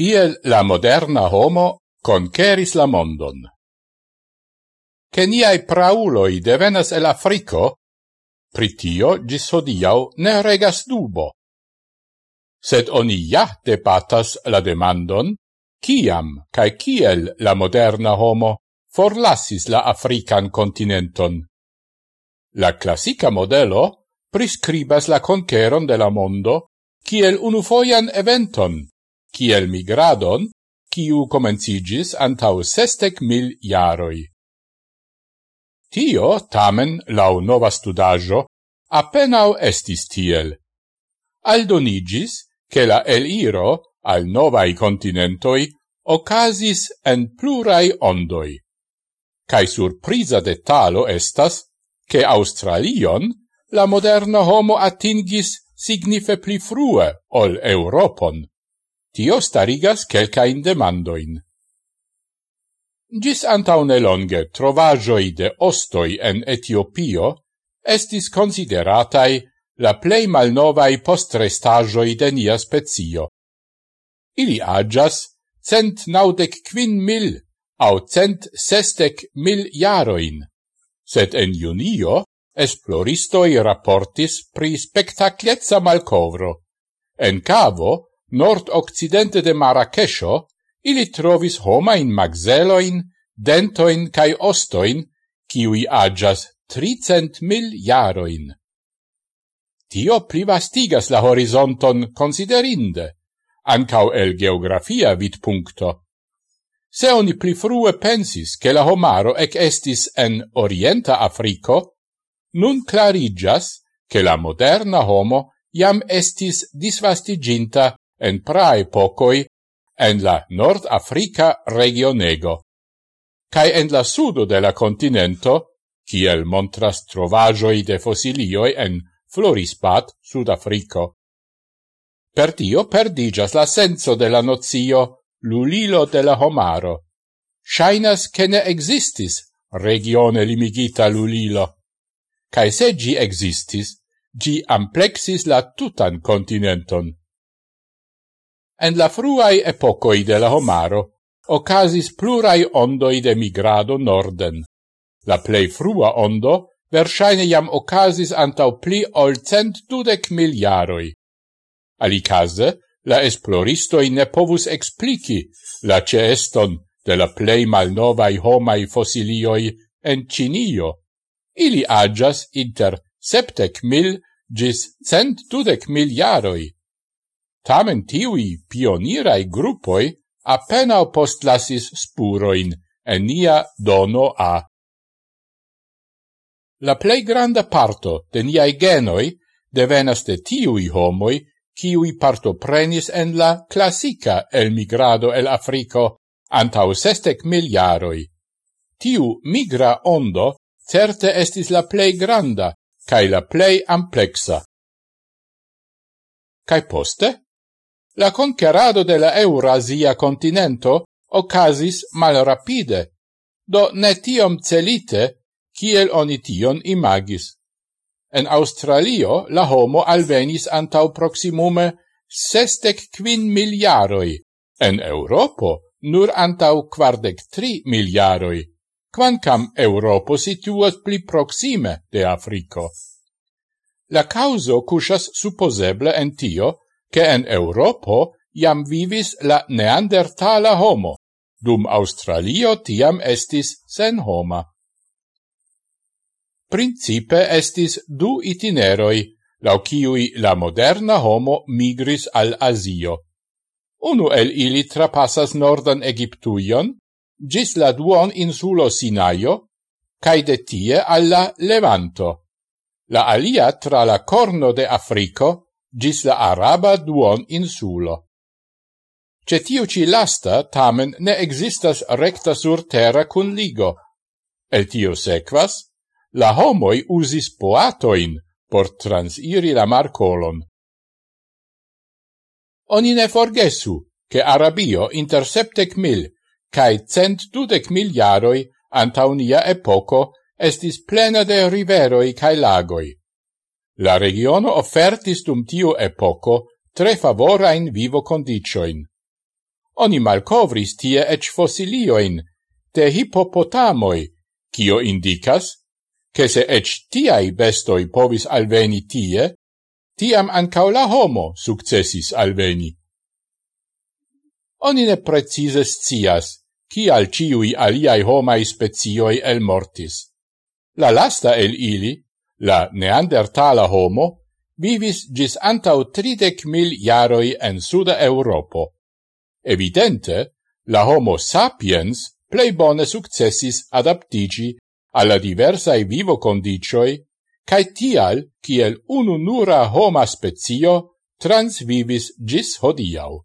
Kiel la moderna homo conqueris la mondon. Che niai prauloi devenas el Africo, pritio gis hodiau ne regas dubo. Sed oni ja debatas la demandon, kiam cae kiel la moderna homo forlassis la African continenton. La classica modelo prescribas la conqueron de la mondo kiel unufoian eventon, kiel migradon, kiu comencigis antau sestec mil jaroi. Tio, tamen, lau nova studajo, appenau estis tiel. Aldonigis, che la eliro al novai continentoi ocasis en plurai ondoi. Cai surprisa detalo estas, che Australion la moderna homo atingis signife pli frue ol Europon. Tio starigas quelcain demandoin. Gis antaune longe trovajoi de ostoi en Etiopio estis consideratai la plei malnovai postrestajoi de nia spezio. Ili agias cent naudec quin mil au cent sestec mil jaroin, sed en junio esploristoi raportis pri spectacliezza malcovro. En cavo nord-occidente de Marrakesho, ili trovis homain magzeloin, dentoin cae ostoin, kiui agias tricent mil jaroin. Tio privastigas la horizonton considerinde, ancau el geografia vid puncto. Se oni pli frue pensis che la homaro ec estis en orienta Africo, nun clarigas che la moderna homo iam estis disvastiginta en praepocoi en la Nord-Africa regionego. Cai en la sudo de la continento, kiel montras trovajoi de fossilioi en Florispat, Sudafrico. Per tio perdigas la senso de la nozio lulilo de la homaro. Shainas che ne existis regione limigita lulilo. Cai se gi existis, gi amplexis la tutan continenton. En la fruai epocoi de la homaro ocasis plurai ondoi de migrado norden. La plei frua ondo versaine jam ocasis antau pli ol cent dudec miliaroi. Alicase, la esploristoi ne povus explici la ceeston de la plei malnovai homai fossilioi en Cinio. Ili agias inter septec mil gis cent dudec miliaroi. Tamen tiui pionirai gruppoi appenao postlasis spuroin en nia dono a. La plei granda parto de niai genoi devenas de tiui homoi kiui partoprenis en la classica el migrado el Africo antau sestec miliaroi. Tiu migra ondo certe estis la plei granda cae la plei amplexa. Cae poste La conquerado de la Eurasia continento ocasis malrapide, do ne tiom celite, kiel oni tion imagis. En Australio la homo alvenis antau proximume sestec quin miliaroi, en Europo nur antau quardec tri miliaroi, quancam Europo situas pli proxime de Africo. La causo cusas supposeble en tio, che en Europo iam vivis la neandertala homo, dum Australio tiam estis sen homa. Principe estis du itineroi, lau ciui la moderna homo migris al Asio. Unu el ili trapassas nordan Egiptuion, gis la duon insulo Sinaio, cae de tie alla Levanto. La alia tra la corno de Africo gis la araba duon insulo. Ce tiu ci lasta tamen ne existas recta sur terra cun ligo. El tio sequas, la homoi usis poatoin por transiri la marcolon. Oni ne forgesu, che Arabio inter septec mil cae cent dudec miliaroi antaunia epoco estis plena de riveroi cae lagoi. La regiono offertis dum tiu epoco tre favorain vivo condicioin. Oni malcovris tie ec fossilioin de hippopotamoi, cio indicas, che se ec tiai bestoi povis alveni tie, tiam ancau la homo successis alveni. Oni ne precise scias, cial ciui aliai homai spezioi el mortis. La lasta el ili, La neandertala homo vivis gis antau tridec mil jaroi en Suda Europo. Evidente, la homo sapiens plei bone successis adaptigi alla diversae vivo condicioi, cae tial, kiel ununura homa spezio, transvivis gis hodiau.